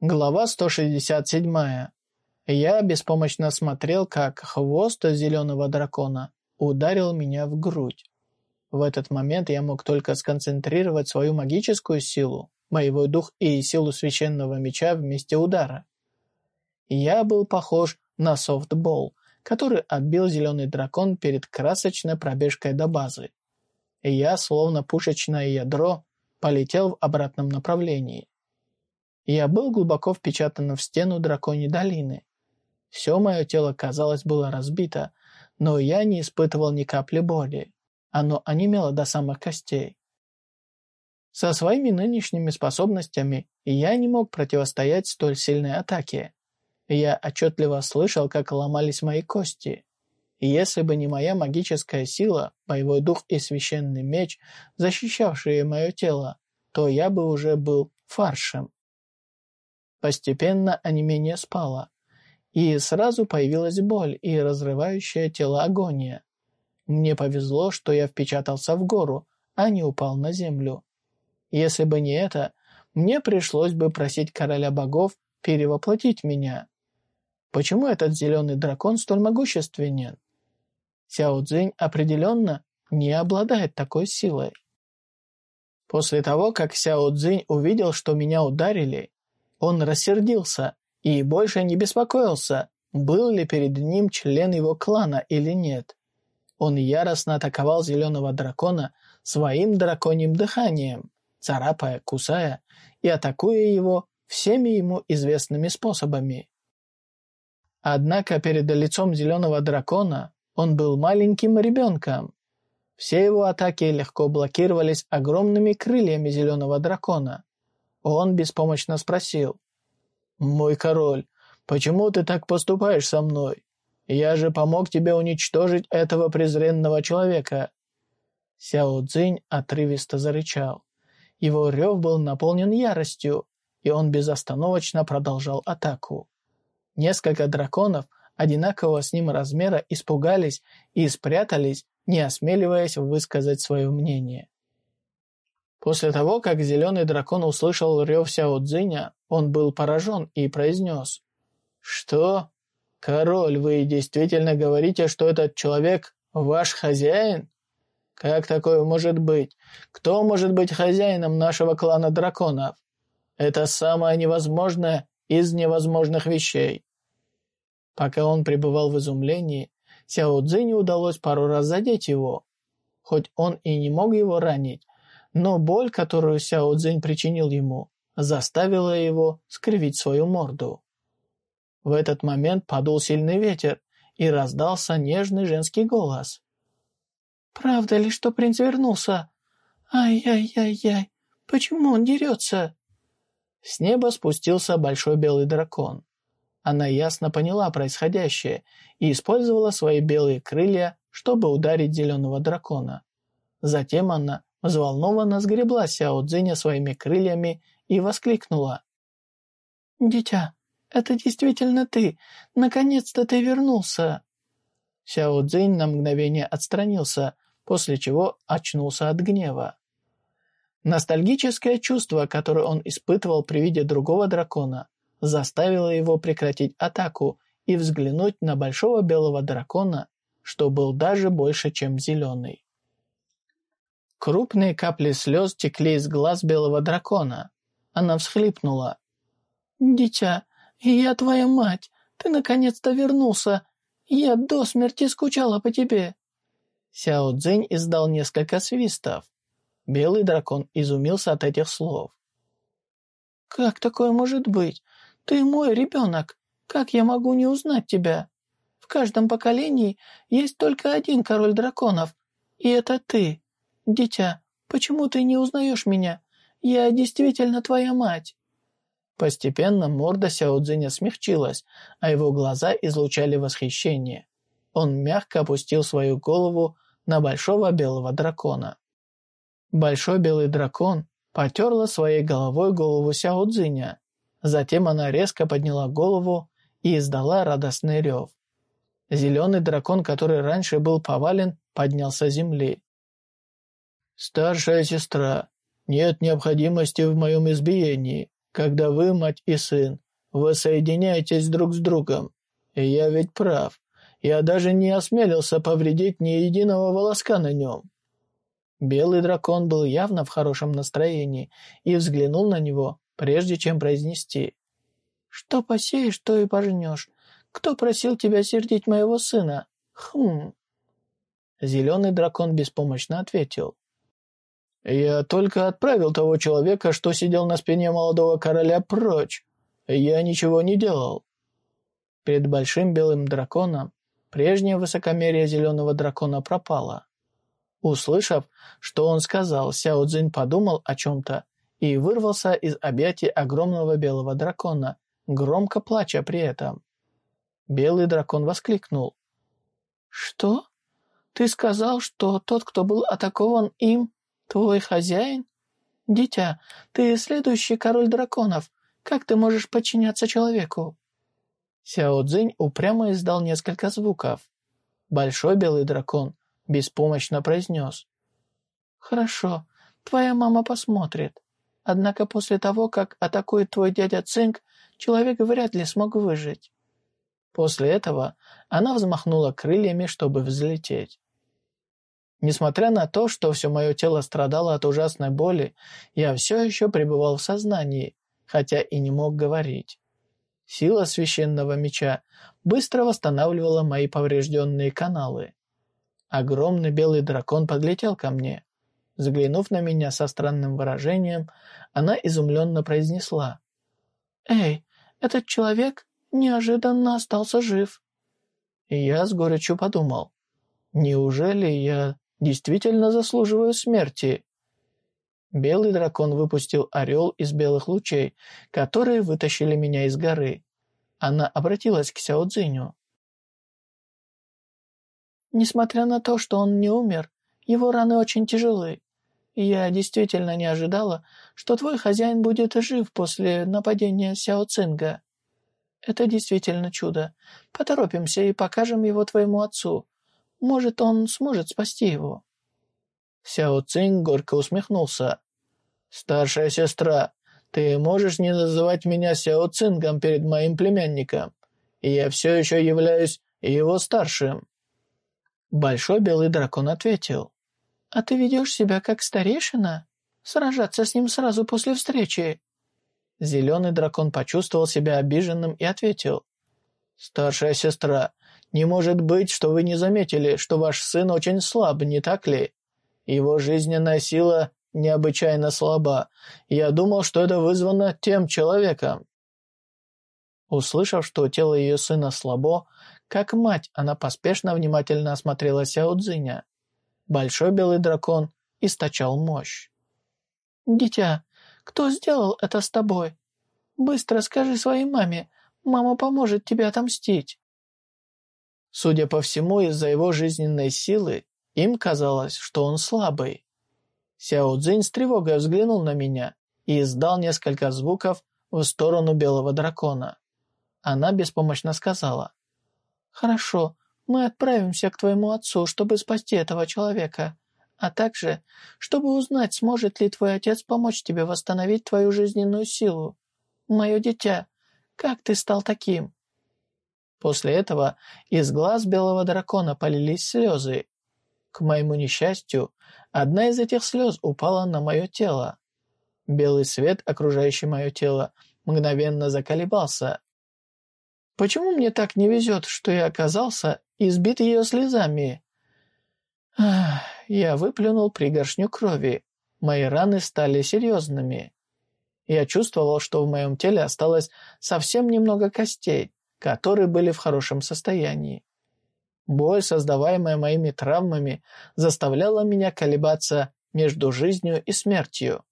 Глава 167. Я беспомощно смотрел, как хвост зеленого дракона ударил меня в грудь. В этот момент я мог только сконцентрировать свою магическую силу, боевой дух и силу священного меча вместе удара. Я был похож на софтбол, который отбил зеленый дракон перед красочной пробежкой до базы. Я, словно пушечное ядро, полетел в обратном направлении. Я был глубоко впечатан в стену драконьей долины. Все мое тело, казалось, было разбито, но я не испытывал ни капли боли. Оно онемело до самых костей. Со своими нынешними способностями я не мог противостоять столь сильной атаке. Я отчетливо слышал, как ломались мои кости. И если бы не моя магическая сила, боевой дух и священный меч, защищавшие мое тело, то я бы уже был фаршем. Постепенно онемение спало, и сразу появилась боль и разрывающая тело агония. Мне повезло, что я впечатался в гору, а не упал на землю. Если бы не это, мне пришлось бы просить короля богов перевоплотить меня. Почему этот зеленый дракон столь могущественен? Сяо Цзинь определенно не обладает такой силой. После того, как Сяо Цзинь увидел, что меня ударили, он рассердился и больше не беспокоился, был ли перед ним член его клана или нет. Он яростно атаковал зеленого дракона своим драконьим дыханием, царапая, кусая и атакуя его всеми ему известными способами. Однако перед лицом зеленого дракона он был маленьким ребенком. Все его атаки легко блокировались огромными крыльями зеленого дракона. Он беспомощно спросил. «Мой король, почему ты так поступаешь со мной? Я же помог тебе уничтожить этого презренного человека». Сяо Цзинь отрывисто зарычал. Его рев был наполнен яростью, и он безостановочно продолжал атаку. Несколько драконов, одинакового с ним размера, испугались и спрятались, не осмеливаясь высказать свое мнение. После того, как зеленый дракон услышал рев Сяо Цзиня, он был поражен и произнес. «Что? Король, вы действительно говорите, что этот человек ваш хозяин? Как такое может быть? Кто может быть хозяином нашего клана драконов? Это самое невозможное из невозможных вещей». Пока он пребывал в изумлении, Сяо Цзиню удалось пару раз задеть его. Хоть он и не мог его ранить, но боль, которую Сяо Цзинь причинил ему, заставила его скривить свою морду. В этот момент подул сильный ветер, и раздался нежный женский голос. «Правда ли, что принц вернулся? Ай-яй-яй-яй, почему он дерется?» С неба спустился большой белый дракон. Она ясно поняла происходящее и использовала свои белые крылья, чтобы ударить зеленого дракона. Затем она Взволнованно сгребла Сяо Цзиня своими крыльями и воскликнула. «Дитя, это действительно ты! Наконец-то ты вернулся!» Сяо Цзинь на мгновение отстранился, после чего очнулся от гнева. Ностальгическое чувство, которое он испытывал при виде другого дракона, заставило его прекратить атаку и взглянуть на большого белого дракона, что был даже больше, чем зеленый. Крупные капли слез текли из глаз белого дракона. Она всхлипнула. «Дитя, я твоя мать. Ты наконец-то вернулся. Я до смерти скучала по тебе». Сяо Цзинь издал несколько свистов. Белый дракон изумился от этих слов. «Как такое может быть? Ты мой ребенок. Как я могу не узнать тебя? В каждом поколении есть только один король драконов, и это ты. «Дитя, почему ты не узнаешь меня? Я действительно твоя мать!» Постепенно морда Сяо Цзиня смягчилась, а его глаза излучали восхищение. Он мягко опустил свою голову на большого белого дракона. Большой белый дракон потерла своей головой голову Сяо Цзиня. Затем она резко подняла голову и издала радостный рев. Зеленый дракон, который раньше был повален, поднялся с земли. «Старшая сестра, нет необходимости в моем избиении. когда вы, мать и сын, вы соединяетесь друг с другом. И я ведь прав. Я даже не осмелился повредить ни единого волоска на нем. Белый дракон был явно в хорошем настроении и взглянул на него, прежде чем произнести. «Что посеешь, то и пожнешь. Кто просил тебя сердить моего сына? Хм». Зеленый дракон беспомощно ответил. «Я только отправил того человека, что сидел на спине молодого короля, прочь. Я ничего не делал». Перед большим белым драконом прежнее высокомерие зеленого дракона пропало. Услышав, что он сказал, Сяо Цзинь подумал о чем-то и вырвался из объятий огромного белого дракона, громко плача при этом. Белый дракон воскликнул. «Что? Ты сказал, что тот, кто был атакован им, твой хозяин? Дитя, ты следующий король драконов. Как ты можешь подчиняться человеку?» Сяо Цзинь упрямо издал несколько звуков. Большой белый дракон беспомощно произнес. «Хорошо, твоя мама посмотрит. Однако после того, как атакует твой дядя Цинк, человек вряд ли смог выжить». После этого она взмахнула крыльями, чтобы взлететь. Несмотря на то, что все мое тело страдало от ужасной боли, я все еще пребывал в сознании, хотя и не мог говорить. Сила священного меча быстро восстанавливала мои поврежденные каналы. Огромный белый дракон подлетел ко мне. Заглянув на меня со странным выражением, она изумленно произнесла. «Эй, этот человек неожиданно остался жив». И я с горечью подумал. «Неужели я действительно заслуживаю смерти?» Белый дракон выпустил орел из белых лучей, которые вытащили меня из горы. Она обратилась к Сяо Цзиню. Несмотря на то, что он не умер, его раны очень тяжелы. Я действительно не ожидала, что твой хозяин будет жив после нападения Сяо Цинга. Это действительно чудо. Поторопимся и покажем его твоему отцу. Может, он сможет спасти его». Сяо Цинг горько усмехнулся. «Старшая сестра, ты можешь не называть меня Сяо Цингом перед моим племянником, я все еще являюсь его старшим». Большой белый дракон ответил. «А ты ведешь себя как старейшина? Сражаться с ним сразу после встречи?» Зеленый дракон почувствовал себя обиженным и ответил. «Старшая сестра, не может быть, что вы не заметили, что ваш сын очень слаб, не так ли? Его жизненная сила необычайно слаба. Я думал, что это вызвано тем человеком». Услышав, что тело ее сына слабо, как мать, она поспешно внимательно осмотрела Сяо Цзиня. Большой белый дракон источал мощь. «Дитя, кто сделал это с тобой? Быстро скажи своей маме, мама поможет тебе отомстить». Судя по всему, из-за его жизненной силы, им казалось, что он слабый. Сяо Цзинь с тревогой взглянул на меня и издал несколько звуков в сторону белого дракона. Она беспомощно сказала, «Хорошо, мы отправимся к твоему отцу, чтобы спасти этого человека, а также, чтобы узнать, сможет ли твой отец помочь тебе восстановить твою жизненную силу. Мое дитя, как ты стал таким?» После этого из глаз белого дракона полились слезы. К моему несчастью, одна из этих слез упала на мое тело. Белый свет, окружающий мое тело, мгновенно заколебался, Почему мне так не везет, что я оказался избит ее слезами? Ах, я выплюнул пригоршню крови. Мои раны стали серьезными. Я чувствовал, что в моем теле осталось совсем немного костей, которые были в хорошем состоянии. Боль, создаваемая моими травмами, заставляла меня колебаться между жизнью и смертью.